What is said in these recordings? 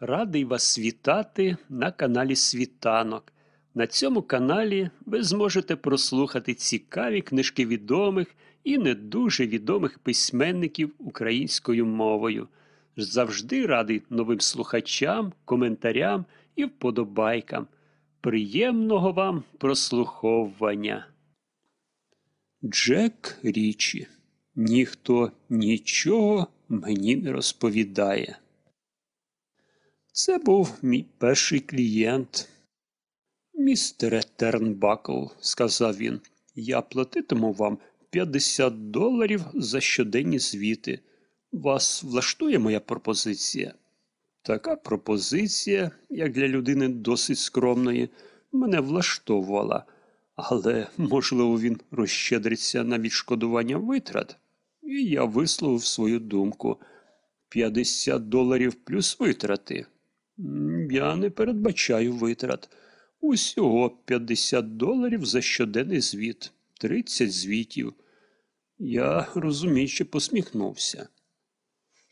Радий вас вітати на каналі Світанок. На цьому каналі ви зможете прослухати цікаві книжки відомих і не дуже відомих письменників українською мовою. Завжди радий новим слухачам, коментарям і вподобайкам. Приємного вам прослуховування. Джек Річі. Ніхто нічого мені не розповідає. Це був мій перший клієнт. Містере Тернбакл, сказав він, я платитиму вам 50 доларів за щоденні звіти. Вас влаштує моя пропозиція? Така пропозиція, як для людини досить скромної, мене влаштовувала, але, можливо, він розщедриться на відшкодування витрат. І я висловив свою думку. 50 доларів плюс витрати. Я не передбачаю витрат. Усього 50 доларів за щоденний звіт, 30 звітів. Я розуміюче посміхнувся.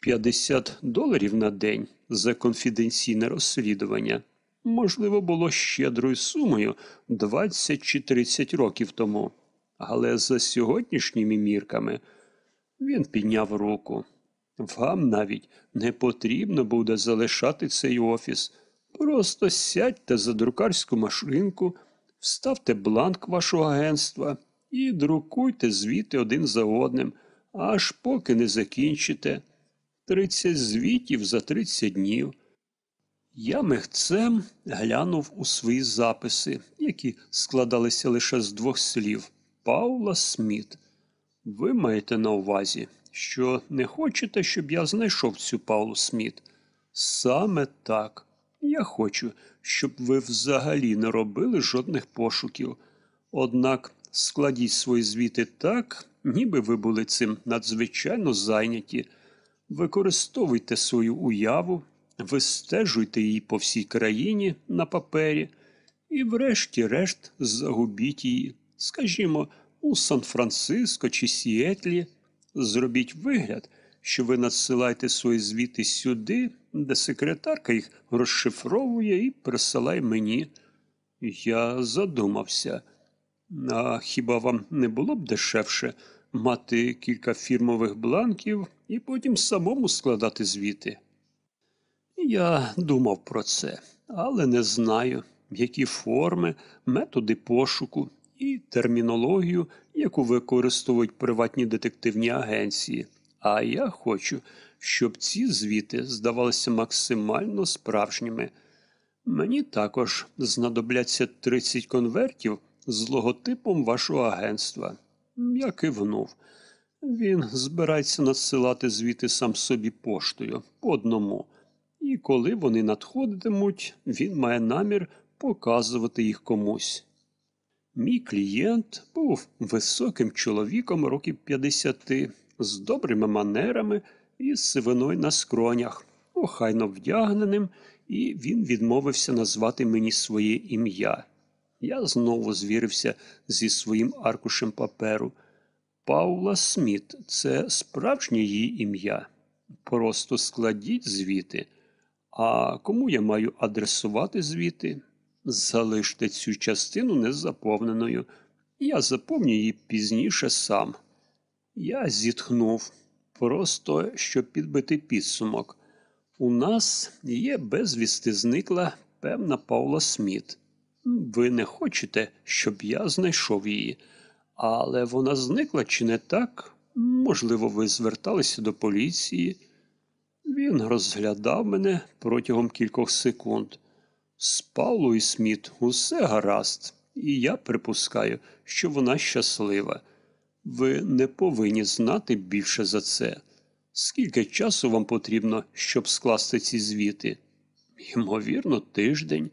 50 доларів на день за конфіденційне розслідування. Можливо, було щедрою сумою 20 чи 30 років тому. Але за сьогоднішніми мірками він підняв руку. Вам навіть не потрібно буде залишати цей офіс. Просто сядьте за друкарську машинку, вставте бланк вашого агентства і друкуйте звіти один за одним, аж поки не закінчите. Тридцять звітів за тридцять днів. Я мехцем глянув у свої записи, які складалися лише з двох слів Паула Сміт. Ви маєте на увазі, що не хочете, щоб я знайшов цю Паулу Сміт? Саме так. Я хочу, щоб ви взагалі не робили жодних пошуків. Однак складіть свої звіти так, ніби ви були цим надзвичайно зайняті. Використовуйте свою уяву, вистежуйте її по всій країні на папері і, врешті-решт, загубіть її, скажімо, у Сан-Франциско чи Сіетлі. Зробіть вигляд, що ви надсилаєте свої звіти сюди, де секретарка їх розшифровує і присилає мені. Я задумався. А хіба вам не було б дешевше мати кілька фірмових бланків і потім самому складати звіти? Я думав про це, але не знаю, які форми, методи пошуку і термінологію, яку використовують приватні детективні агенції. А я хочу, щоб ці звіти здавалися максимально справжніми. Мені також знадобляться 30 конвертів з логотипом вашого агентства. Я кивнув. Він збирається надсилати звіти сам собі поштою по одному. І коли вони надходитимуть, він має намір показувати їх комусь. Мій клієнт був високим чоловіком років 50, з добрими манерами і сивиною на скронях, охайно вдягненим, і він відмовився назвати мені своє ім'я. Я знову звірився зі своїм аркушем паперу. Паула Сміт це справжнє її ім'я. Просто складіть звіти. А кому я маю адресувати звіти? Залиште цю частину незаповненою. Я заповню її пізніше сам. Я зітхнув, просто щоб підбити підсумок. У нас є безвісти зникла певна Паула Сміт. Ви не хочете, щоб я знайшов її, але вона зникла чи не так? Можливо, ви зверталися до поліції. Він розглядав мене протягом кількох секунд. З Паулою Сміт усе гаразд, і я припускаю, що вона щаслива. Ви не повинні знати більше за це. Скільки часу вам потрібно, щоб скласти ці звіти? Ймовірно, тиждень.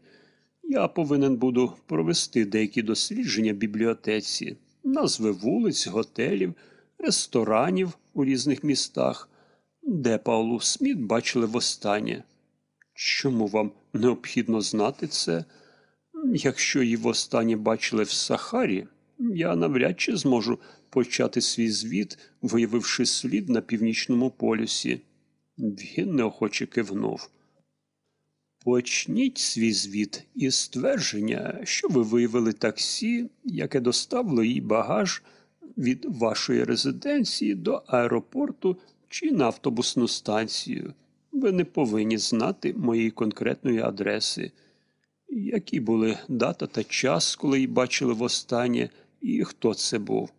Я повинен буду провести деякі дослідження бібліотеці, назви вулиць, готелів, ресторанів у різних містах, де Паулу Сміт бачили востаннє. Чому вам необхідно знати це? Якщо її востаннє бачили в Сахарі, я навряд чи зможу почати свій звіт, виявивши слід на північному полюсі. Він неохоче кивнув. Почніть свій звіт із ствердження, що ви виявили таксі, яке доставило їй багаж від вашої резиденції до аеропорту чи на автобусну станцію. Ви не повинні знати моєї конкретної адреси. Які були дата та час, коли її бачили востаннє, і хто це був?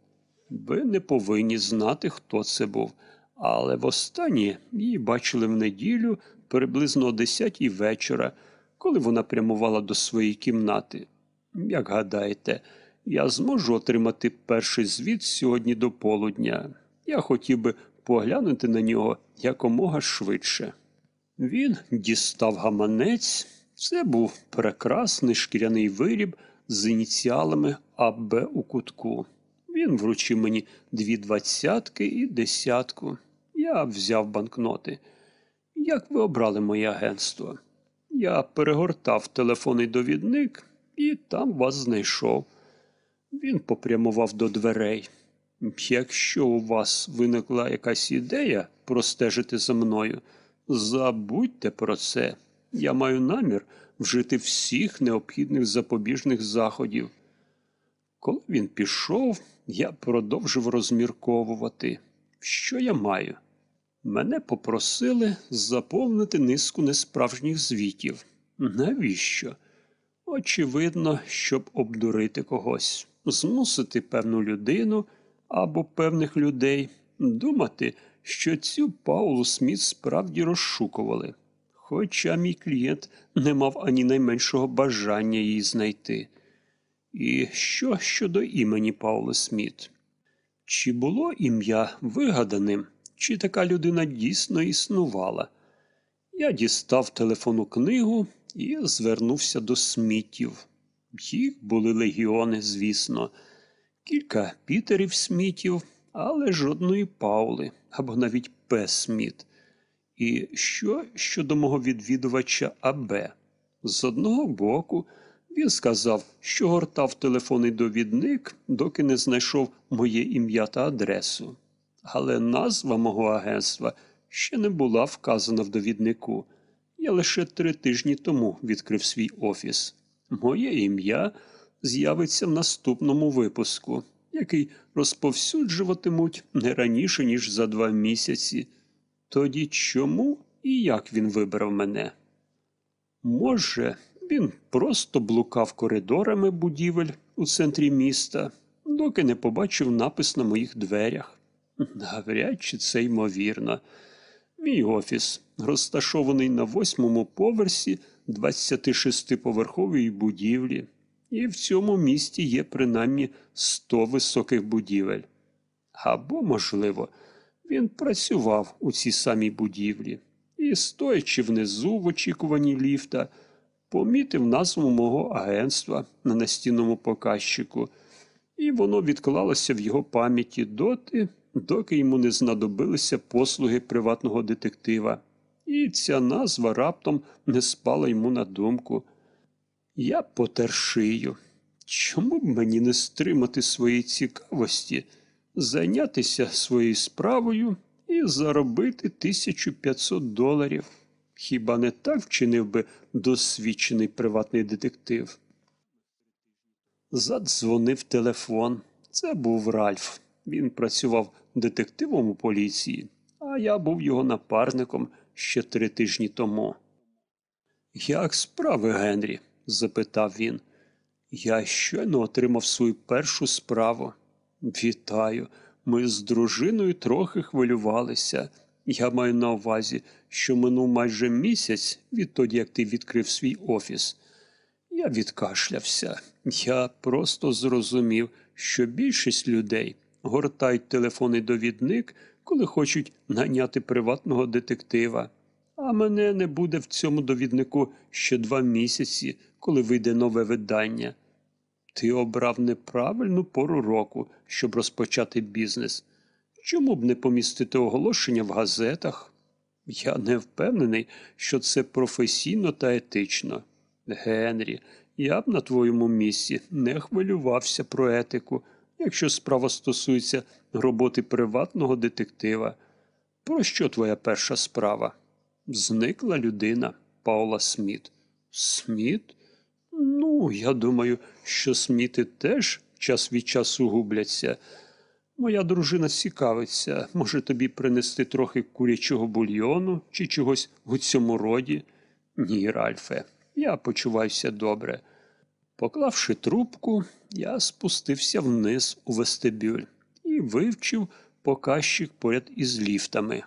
Ви не повинні знати, хто це був. Але востаннє її бачили в неділю приблизно о 10 вечора, коли вона прямувала до своєї кімнати. Як гадаєте, я зможу отримати перший звіт сьогодні до полудня. Я хотів би поглянути на нього якомога швидше. Він дістав гаманець. Це був прекрасний шкіряний виріб з ініціалами АБ у кутку. Він вручив мені дві двадцятки і десятку. Я взяв банкноти. Як ви обрали моє агентство? Я перегортав телефонний довідник і там вас знайшов. Він попрямував до дверей. Якщо у вас виникла якась ідея простежити за мною, забудьте про це. Я маю намір вжити всіх необхідних запобіжних заходів. Коли він пішов, я продовжив розмірковувати, що я маю. Мене попросили заповнити низку несправжніх звітів. Навіщо? Очевидно, щоб обдурити когось, змусити певну людину або певних людей думати, що цю Паулу Сміт справді розшукували. Хоча мій клієнт не мав ані найменшого бажання її знайти. І що щодо імені Паули Сміт? Чи було ім'я вигаданим, чи така людина дійсно існувала? Я дістав телефонну книгу і звернувся до смітів. Їх були легіони, звісно, кілька Пітерів смітів, але жодної Паули або навіть П. Сміт. І що щодо мого відвідувача АБ? З одного боку, він сказав, що гортав телефонний довідник, доки не знайшов моє ім'я та адресу. Але назва мого агентства ще не була вказана в довіднику. Я лише три тижні тому відкрив свій офіс. Моє ім'я з'явиться в наступному випуску, який розповсюджуватимуть не раніше, ніж за два місяці. Тоді чому і як він вибрав мене? Може, він просто блукав коридорами будівель у центрі міста, доки не побачив напис на моїх дверях. Навряд чи це ймовірно. Мій офіс розташований на восьмому поверсі 26-поверхової будівлі, і в цьому місті є принаймні 100 високих будівель. Або, можливо, він працював у цій самій будівлі і, стоячи внизу в очікуванні ліфта, помітив назву мого агентства на настінному показчику, і воно відклалося в його пам'яті доти, доки йому не знадобилися послуги приватного детектива. І ця назва раптом не спала йому на думку. Я потер шию. Чому б мені не стримати своєї цікавості, зайнятися своєю справою і заробити 1500 доларів? Хіба не так вчинив би досвідчений приватний детектив? Задзвонив телефон. Це був Ральф. Він працював детективом у поліції, а я був його напарником ще три тижні тому. Як справи, Генрі? Запитав він. Я щойно отримав свою першу справу. Вітаю. Ми з дружиною трохи хвилювалися. Я маю на увазі, що минув майже місяць відтоді, як ти відкрив свій офіс. Я відкашлявся. Я просто зрозумів, що більшість людей гортають телефонний довідник, коли хочуть наняти приватного детектива. А мене не буде в цьому довіднику ще два місяці, коли вийде нове видання. Ти обрав неправильну пору року, щоб розпочати бізнес. Чому б не помістити оголошення в газетах? Я не впевнений, що це професійно та етично. Генрі, я б на твоєму місці не хвилювався про етику, якщо справа стосується роботи приватного детектива. Про що твоя перша справа? Зникла людина. Паула Сміт. Сміт? Ну, я думаю, що Сміти теж час від часу губляться. Моя дружина цікавиться, може тобі принести трохи курячого бульйону чи чогось у цьому роді? Ні, Ральфе, я почуваюся добре. Поклавши трубку, я спустився вниз у вестибюль і вивчив показчик поряд із ліфтами.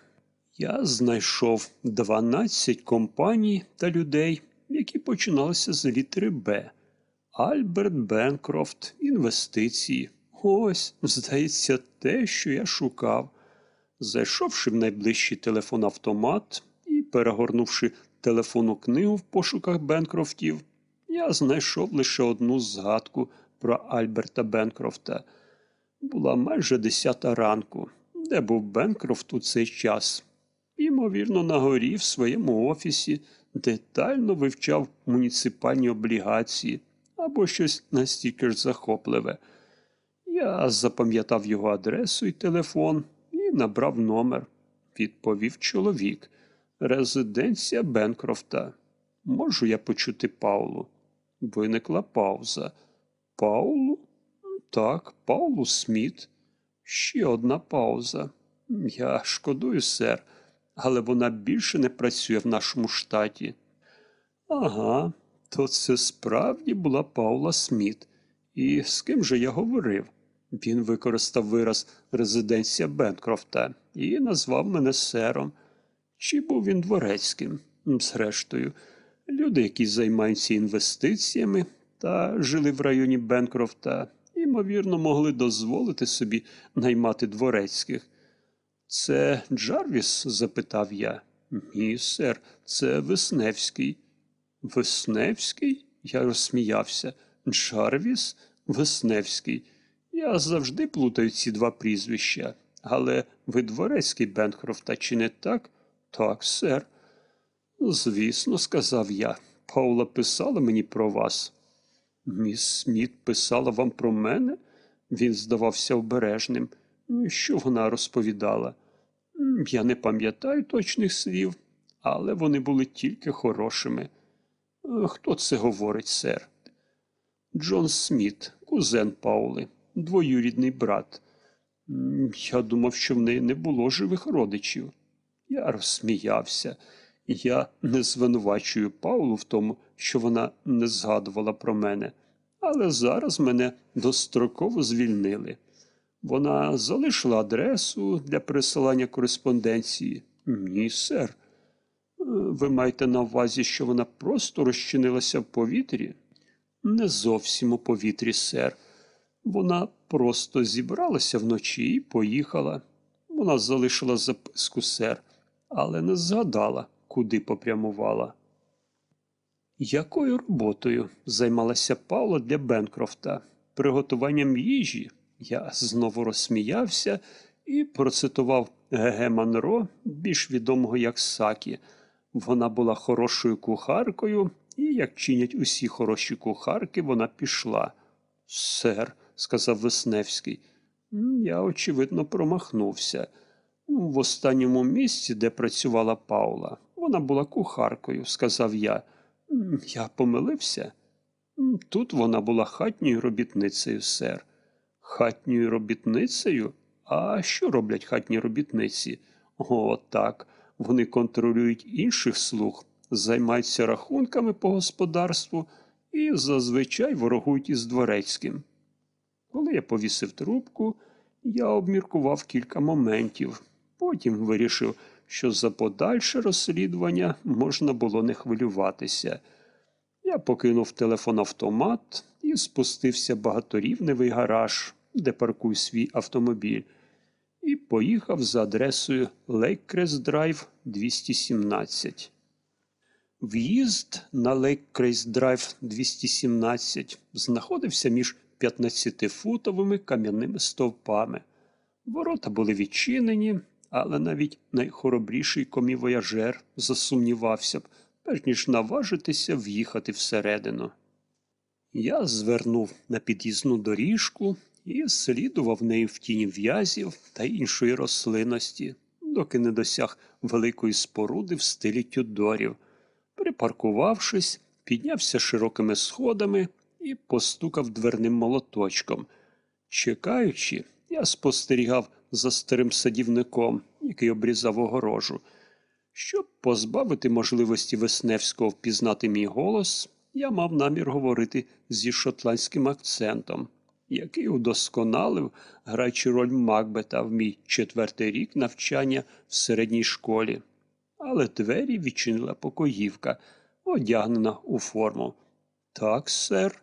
Я знайшов 12 компаній та людей, які починалися з літери Б. Альберт Бенкрофт, інвестиції. Ось, здається, те, що я шукав. Зайшовши в найближчий телефон-автомат і перегорнувши телефонну книгу в пошуках Бенкрофтів, я знайшов лише одну згадку про Альберта Бенкрофта. Була майже десята ранку, де був Бенкрофт у цей час. Ймовірно, на горі в своєму офісі детально вивчав муніципальні облігації або щось настільки ж захопливе. Я запам'ятав його адресу і телефон і набрав номер. Відповів чоловік. Резиденція Бенкрофта. Можу я почути Паулу? Виникла пауза. Паулу? Так, Паулу Сміт. Ще одна пауза. Я шкодую, сер, але вона більше не працює в нашому штаті. Ага, то це справді була Паула Сміт. І з ким же я говорив? Він використав вираз резиденція Бенкрофта і назвав мене сером. Чи був він дворецьким? Зрештою, люди, які займаються інвестиціями та жили в районі Бенкрофта, ймовірно, могли дозволити собі наймати дворецьких. Це Джарвіс? запитав я. Ні, сер, це Весневський. Весневський? Я розсміявся. Джарвіс? Весневський. Я завжди плутаю ці два прізвища. Але ви дворецький Бенкрофта, чи не так? Так, сер. Звісно, сказав я. Паула писала мені про вас. Міс Сміт писала вам про мене? Він здавався обережним. Що вона розповідала? Я не пам'ятаю точних слів, але вони були тільки хорошими. Хто це говорить, сер? Джон Сміт, кузен Паули, двоюрідний брат. Я думав, що в неї не було живих родичів. Я розсміявся. Я не звинувачую Паулу в тому, що вона не згадувала про мене, але зараз мене достроково звільнили. Вона залишила адресу для присилання кореспонденції. Ні, сер. Ви маєте на увазі, що вона просто розчинилася в повітрі? Не зовсім у повітрі, сер. Вона просто зібралася вночі і поїхала. Вона залишила записку, сер, але не згадала, куди попрямувала. Якою роботою займалася Павла для Бенкрофта? Приготуванням їжі? Я знову розсміявся і процитував Г.Г. Манро, більш відомого як Сакі. Вона була хорошою кухаркою, і, як чинять усі хороші кухарки, вона пішла. Сер, сказав Весневський, я, очевидно, промахнувся. В останньому місці, де працювала Паула, вона була кухаркою, сказав я. Я помилився. Тут вона була хатньою робітницею, сер. Хатньою робітницею? А що роблять хатні робітниці? О, так. Вони контролюють інших слуг, займаються рахунками по господарству і зазвичай ворогують із дворецьким. Коли я повісив трубку, я обміркував кілька моментів. Потім вирішив, що за подальше розслідування можна було не хвилюватися. Я покинув телефон автомат і спустився багаторівневий гараж, де паркую свій автомобіль, і поїхав за адресою Лейккрест Драйв 217. В'їзд на Лейккрест Драйв 217 знаходився між 15-футовими кам'яними стовпами. Ворота були відчинені, але навіть найхоробріший комівояжер засумнівався б, перш ніж наважитися в'їхати всередину. Я звернув на під'їзну доріжку і слідував нею в тіні в'язів та іншої рослинності, доки не досяг великої споруди в стилі тюдорів. Припаркувавшись, піднявся широкими сходами і постукав дверним молоточком. Чекаючи, я спостерігав за старим садівником, який обрізав огорожу. Щоб позбавити можливості Весневського впізнати мій голос, я мав намір говорити зі шотландським акцентом, який удосконалив, граючи роль Макбета в мій четвертий рік навчання в середній школі. Але двері відчинила покоївка, одягнена у форму. Так, сер,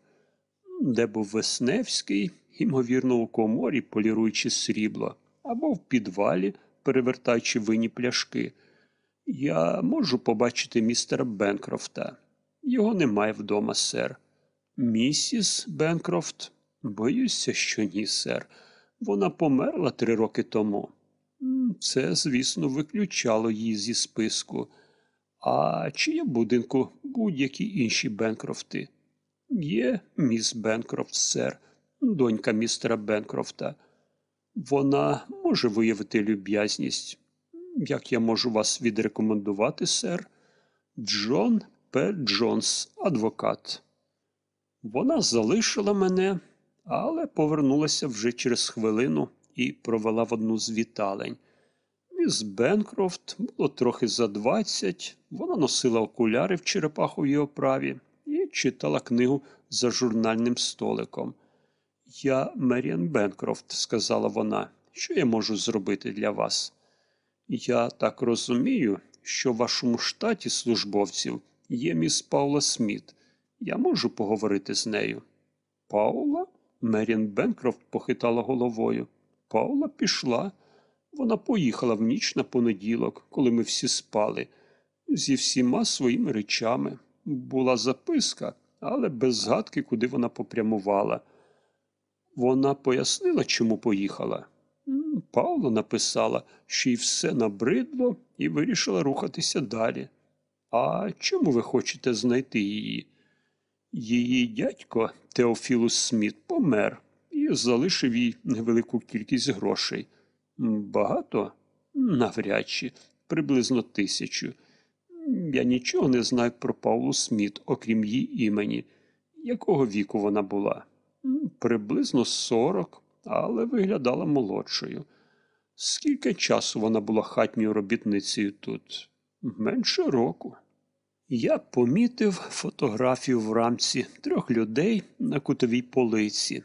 де був Весневський, ймовірно, у коморі, поліруючи срібло, або в підвалі, перевертаючи винні пляшки. Я можу побачити містера Бенкрофта. Його немає вдома, сер. Місіс Бенкрофт? Боюся, що ні, сер. Вона померла три роки тому. Це, звісно, виключало її зі списку. А чи є в будинку будь-які інші Бенкрофти? Є міс Бенкрофт, сер, донька містера Бенкрофта. Вона може виявити люб'язність. Як я можу вас відрекомендувати, сер? Джон П. Джонс, адвокат. Вона залишила мене, але повернулася вже через хвилину і провела в одну з віталень. Міс Бенкрофт було трохи за двадцять, вона носила окуляри в черепаховій оправі і читала книгу за журнальним столиком. Я Меріан Бенкрофт, сказала вона, що я можу зробити для вас. Я так розумію, що в вашому штаті службовців є міс Паула Сміт. Я можу поговорити з нею. Паула? Меріан Бенкрофт похитала головою. Паула пішла. Вона поїхала в ніч на понеділок, коли ми всі спали, зі всіма своїми речами. Була записка, але без згадки, куди вона попрямувала. Вона пояснила, чому поїхала. М, Паула написала, що їй все набридло і вирішила рухатися далі. А чому ви хочете знайти її? Її дядько Теофілус Сміт помер і залишив їй невелику кількість грошей. Багато? Навряд чи, приблизно тисячу. Я нічого не знаю про Паулу Сміт, окрім її імені. Якого віку вона була? Приблизно сорок, але виглядала молодшою. Скільки часу вона була хатньою робітницею тут? Менше року. Я помітив фотографію в рамці трьох людей на кутовій полиці.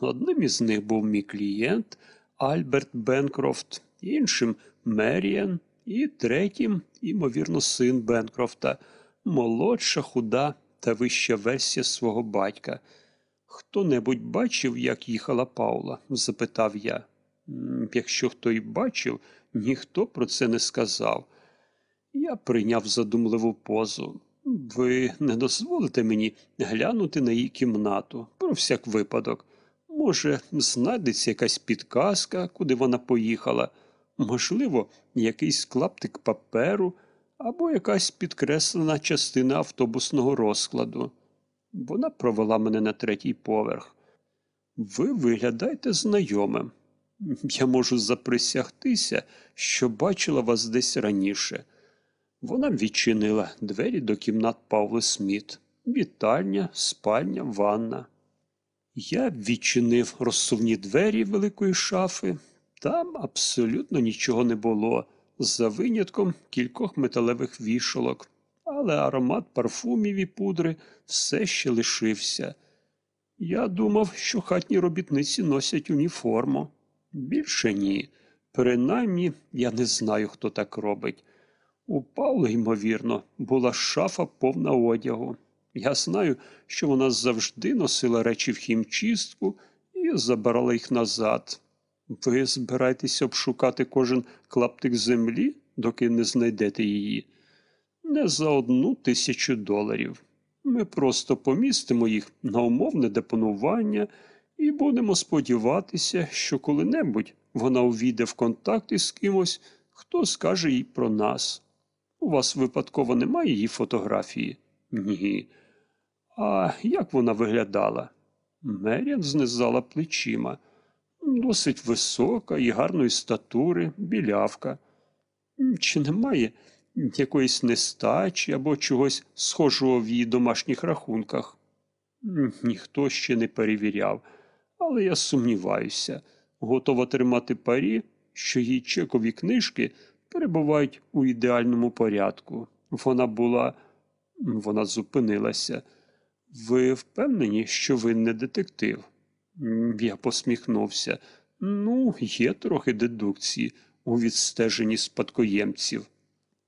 Одним із них був мій клієнт Альберт Бенкрофт, іншим Меріан, і третім, ймовірно, син Бенкрофта, молодша, худа та вища версія свого батька. Хто-небудь бачив, як їхала Паула? запитав я. «М, Якщо хто й бачив, ніхто про це не сказав. Я прийняв задумливу позу. Ви не дозволите мені глянути на її кімнату про всяк випадок. Може, знайдеться якась підказка, куди вона поїхала, можливо, якийсь клаптик паперу або якась підкреслена частина автобусного розкладу. Вона провела мене на третій поверх. Ви виглядаєте знайомим. Я можу заприсягтися, що бачила вас десь раніше. Вона відчинила двері до кімнат Павли Сміт. Вітальня, спальня, ванна. Я відчинив розсувні двері великої шафи. Там абсолютно нічого не було, за винятком кількох металевих вішалок, але аромат парфумів і пудри все ще лишився. Я думав, що хатні робітниці носять уніформу. Більше ні. Принаймні, я не знаю, хто так робить. У Павли, ймовірно, була шафа повна одягу. Я знаю, що вона завжди носила речі в хімчистку і забирала їх назад. Ви збираєтесь обшукати кожен клаптик землі, доки не знайдете її? Не за одну тисячу доларів. Ми просто помістимо їх на умовне депонування і будемо сподіватися, що коли-небудь вона увійде в контакт із кимось, хто скаже їй про нас. У вас випадково немає її фотографії? Ні. А як вона виглядала? Меріан знизала плечима. Досить висока і гарної статури, білявка. Чи немає якоїсь нестачі або чогось схожого в її домашніх рахунках. Ніхто ще не перевіряв, але я сумніваюся, готова тримати парі, що її чекові книжки перебувають у ідеальному порядку. Вона була. Вона зупинилася. Ви впевнені, що ви не детектив? Я посміхнувся. Ну, є трохи дедукції у відстеженні спадкоємців.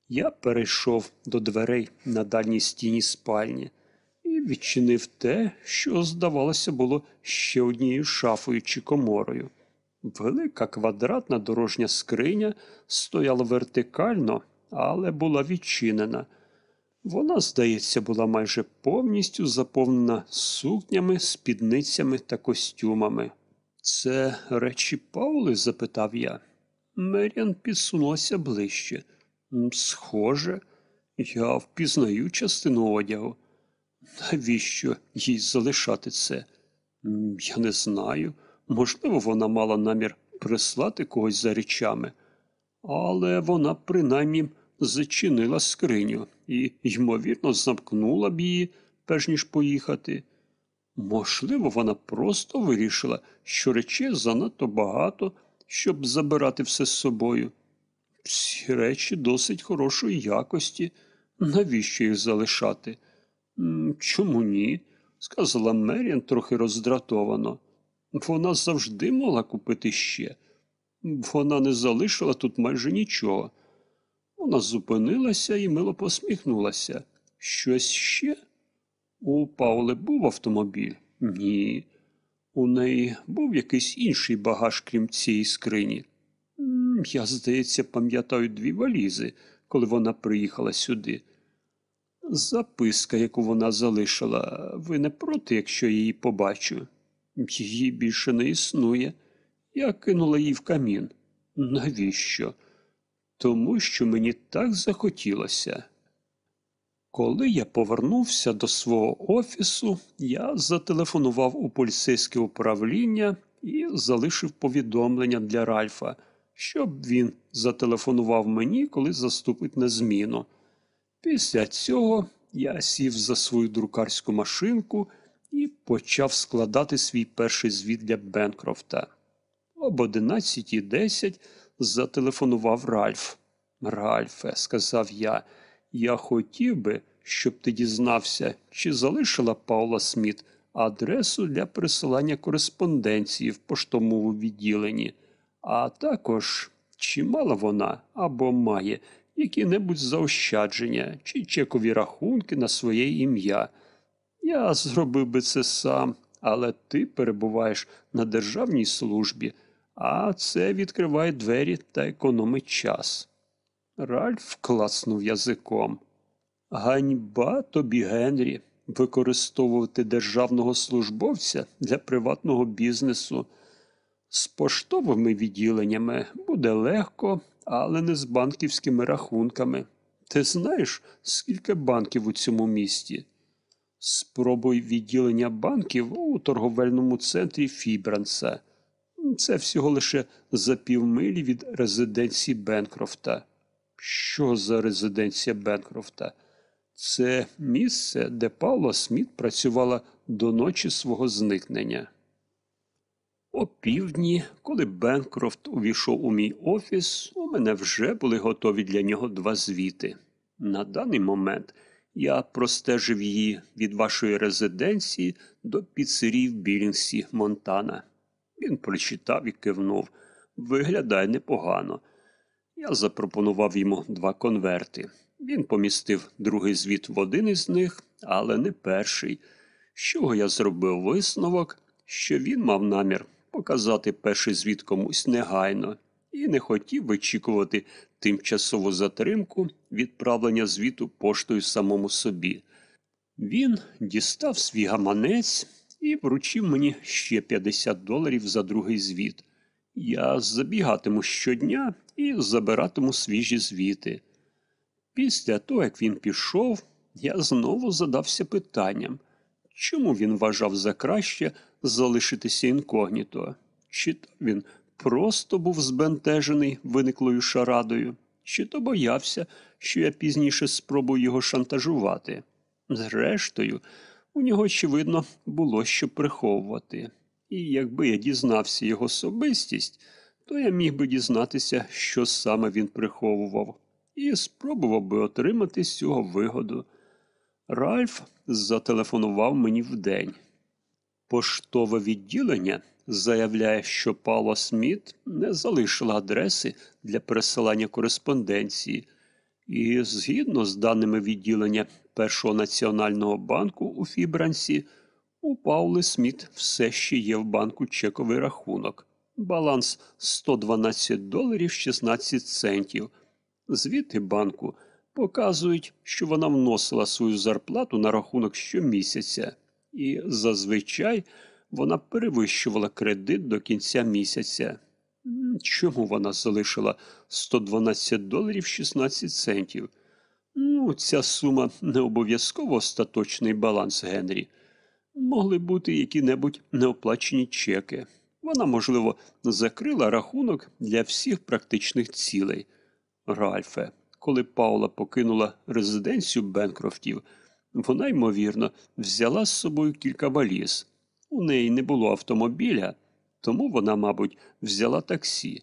Я перейшов до дверей на дальній стіні спальні відчинив те, що, здавалося, було ще однією шафою чи коморою. Велика квадратна дорожня скриня стояла вертикально, але була відчинена. Вона, здається, була майже повністю заповнена сукнями, спідницями та костюмами. Це речі Паули? запитав я. Меріан підсунулася ближче. Схоже, я впізнаю частину одягу. Навіщо їй залишати це? Я не знаю. Можливо, вона мала намір прислати когось за речами, але вона принаймні зачинила скриню і, ймовірно, замкнула б її, перш ніж поїхати. Можливо, вона просто вирішила, що речей занадто багато, щоб забирати все з собою. Ці речі досить хорошої якості. Навіщо їх залишати? «М, Чому ні? сказала Меріан трохи роздратовано. Вона завжди могла купити ще. Вона не залишила тут майже нічого. Вона зупинилася і мило посміхнулася. Щось ще? У Паули був автомобіль? Ні. У неї був якийсь інший багаж, крім цієї скрині. Я, здається, пам'ятаю дві валізи, коли вона приїхала сюди. Записка, яку вона залишила, ви не проти, якщо її побачу? Її більше не існує. Я кинула її в камін. Навіщо? Тому що мені так захотілося. Коли я повернувся до свого офісу, я зателефонував у поліцейське управління і залишив повідомлення для Ральфа, щоб він зателефонував мені, коли заступить на зміну. Після цього я сів за свою друкарську машинку і почав складати свій перший звіт для Бенкрофта. Об 11.10 зателефонував Ральф. Ральфе, сказав я, я хотів би, щоб ти дізнався, чи залишила Паула Сміт адресу для присилання кореспонденції в поштовому відділенні, а також чи мала вона або має які-небудь заощадження чи чекові рахунки на своє ім'я. Я зробив би це сам, але ти перебуваєш на державній службі, а це відкриває двері та економить час. Ральф клацнув язиком. Ганьба тобі, Генрі, використовувати державного службовця для приватного бізнесу. З поштовими відділеннями буде легко, але не з банківськими рахунками. Ти знаєш, скільки банків у цьому місті? Спробуй відділення банків у торговельному центрі Фібранса. Це всього лише за півмилі від резиденції Бенкрофта. Що за резиденція Бенкрофта? Це місце, де Павло Сміт працювала до ночі свого зникнення. О півдні, коли Бенкрофт увійшов у мій офіс, у мене вже були готові для нього два звіти. На даний момент я простежив її від вашої резиденції до піцерії в Білінгсі, Монтана. Він прочитав і кивнув. Виглядає непогано. Я запропонував йому два конверти. Він помістив другий звіт в один із них, але не перший. З чого я зробив висновок, що він мав намір показати перший звіт комусь негайно і не хотів вичікувати тимчасову затримку відправлення звіту поштою самому собі. Він дістав свій гаманець і вручив мені ще 50 доларів за другий звіт. Я забігатиму щодня і забиратиму свіжі звіти. Після того, як він пішов, я знову задався питанням, чому він вважав за краще залишитися інкогніто? Чи то він просто був збентежений виниклою шарадою, чи то боявся, що я пізніше спробую його шантажувати. Зрештою, у нього, очевидно, було що приховувати. І якби я дізнався його особистість, то я міг би дізнатися, що саме він приховував, і спробував би отримати з цього вигоду. Ральф зателефонував мені вдень. Поштове відділення заявляє, що Павло Сміт не залишила адреси для пересилання кореспонденції, і згідно з даними відділення Першого національного банку у Фібрансі, у Паули Сміт все ще є в банку чековий рахунок. Баланс 112 доларів 16 центів. Звіти банку показують, що вона вносила свою зарплату на рахунок щомісяця, і зазвичай вона перевищувала кредит до кінця місяця. Чому вона залишила 112 доларів 16 центів? Ну, ця сума не обов'язково остаточний баланс Генрі. Могли бути які-небудь неоплачені чеки. Вона, можливо, закрила рахунок для всіх практичних цілей. Ральфе, коли Паула покинула резиденцію Бенкрофтів, вона, ймовірно, взяла з собою кілька валіз. У неї не було автомобіля, тому вона, мабуть, взяла таксі.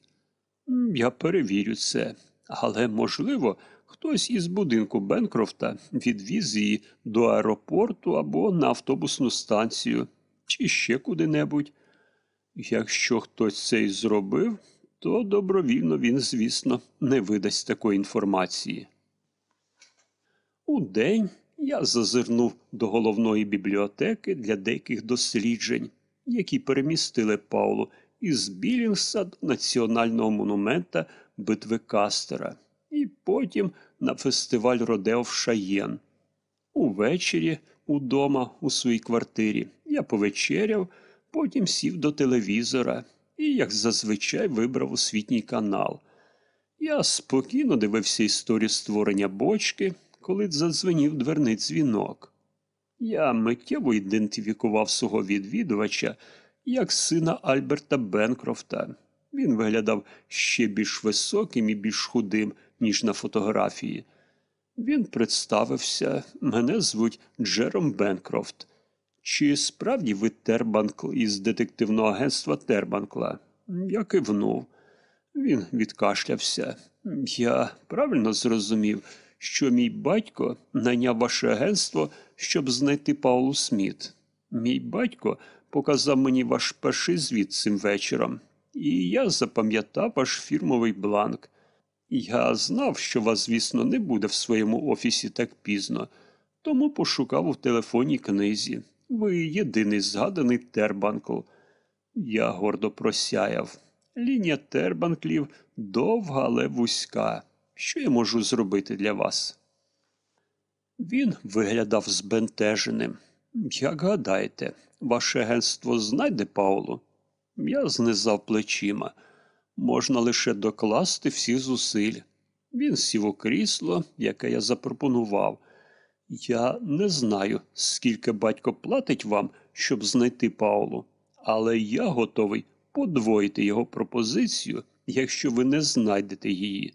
Я перевірю це, але, можливо, хтось із будинку Бенкрофта відвіз її до аеропорту або на автобусну станцію, чи ще куди-небудь. Якщо хтось це й зробив, то добровільно він, звісно, не видасть такої інформації. Удень я зазирнув до головної бібліотеки для деяких досліджень, які перемістили Паулу із Білінгса до національного монумента битви Кастера, і потім на фестиваль Родео в Шаєн. Увечері, удома, у своїй квартирі, я повечеряв, потім сів до телевізора і, як зазвичай, вибрав освітній канал. Я спокійно дивився історію створення бочки, коли задзвенів дверний дзвінок. Я миттєво ідентифікував свого відвідувача як сина Альберта Бенкрофта. Він виглядав ще більш високим і більш худим, ніж на фотографії. Він представився, мене звуть Джером Бенкрофт. Чи справді ви Тербанкл із детективного агентства Тербанкла? Я кивнув. Він відкашлявся. Я правильно зрозумів, що мій батько найняв ваше агентство, щоб знайти Паулу Сміт. Мій батько показав мені ваш перший звіт цим вечором, і я запам'ятав ваш фірмовий бланк. Я знав, що вас, звісно, не буде в своєму офісі так пізно, тому пошукав у телефонній книзі. Ви єдиний згаданий Тербанкл. Я гордо просяяв. Лінія Тербанклів довга, але вузька. Що я можу зробити для вас? Він виглядав збентеженим. Як гадаєте, ваше агентство знайде Паулу? Я знизав плечима. Можна лише докласти всі зусиль. Він сів у крісло, яке я запропонував. Я не знаю, скільки батько платить вам, щоб знайти Паулу, але я готовий подвоїти його пропозицію, якщо ви не знайдете її.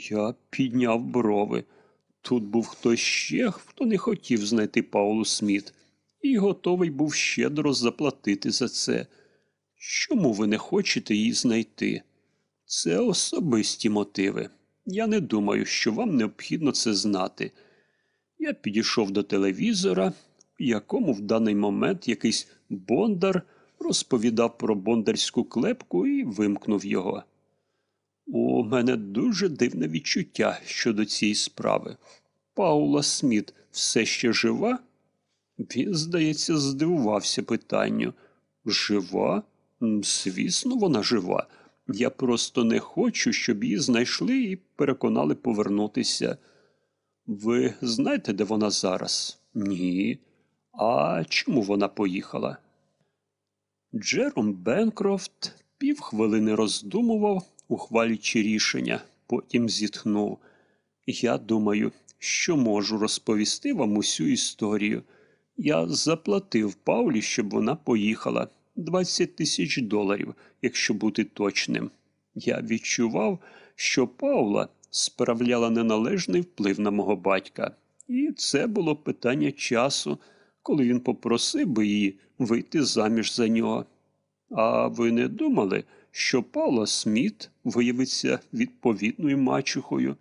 Я підняв брови. Тут був хтось ще, хто не хотів знайти Паулу Сміт, і готовий був щедро заплатити за це. Чому ви не хочете її знайти? Це особисті мотиви. Я не думаю, що вам необхідно це знати. Я підійшов до телевізора, якому в даний момент якийсь бондар розповідав про бондарську клепку і вимкнув його. У мене дуже дивне відчуття щодо цієї справи. Паула Сміт все ще жива? Він, здається, здивувався питанню. Жива? Звісно, вона жива. Я просто не хочу, щоб її знайшли і переконали повернутися. Ви знаєте, де вона зараз? Ні. А чому вона поїхала? Джером Бенкрофт півхвилини роздумував, ухвалюючи рішення, потім зітхнув. Я думаю, що можу розповісти вам усю історію. Я заплатив Паулі, щоб вона поїхала. 20 тисяч доларів, якщо бути точним. Я відчував, що Павла справляла неналежний вплив на мого батька, і це було питання часу, коли він попросив би її вийти заміж за нього. А ви не думали, що Павла Сміт виявиться відповідною мачухою?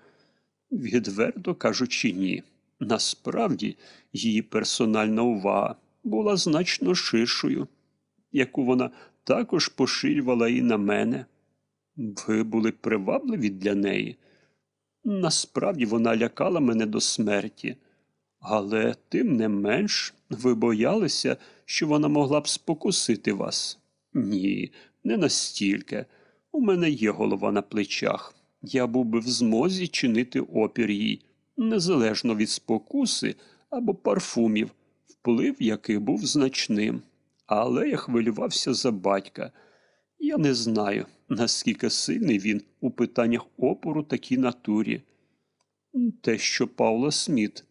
Відверто кажучи, ні. Насправді, її персональна увага була значно ширшою, яку вона також поширювала і на мене. Ви були привабливі для неї. Насправді вона лякала мене до смерті, але тим не менш ви боялися, що вона могла б спокусити вас. Ні, не настільки. У мене є голова на плечах. Я був би в змозі чинити опір їй, незалежно від спокуси або парфумів, вплив яких був значним. Але я хвилювався за батька. Я не знаю, наскільки сильний він у питаннях опору такій натурі. Те, що Павло Сміт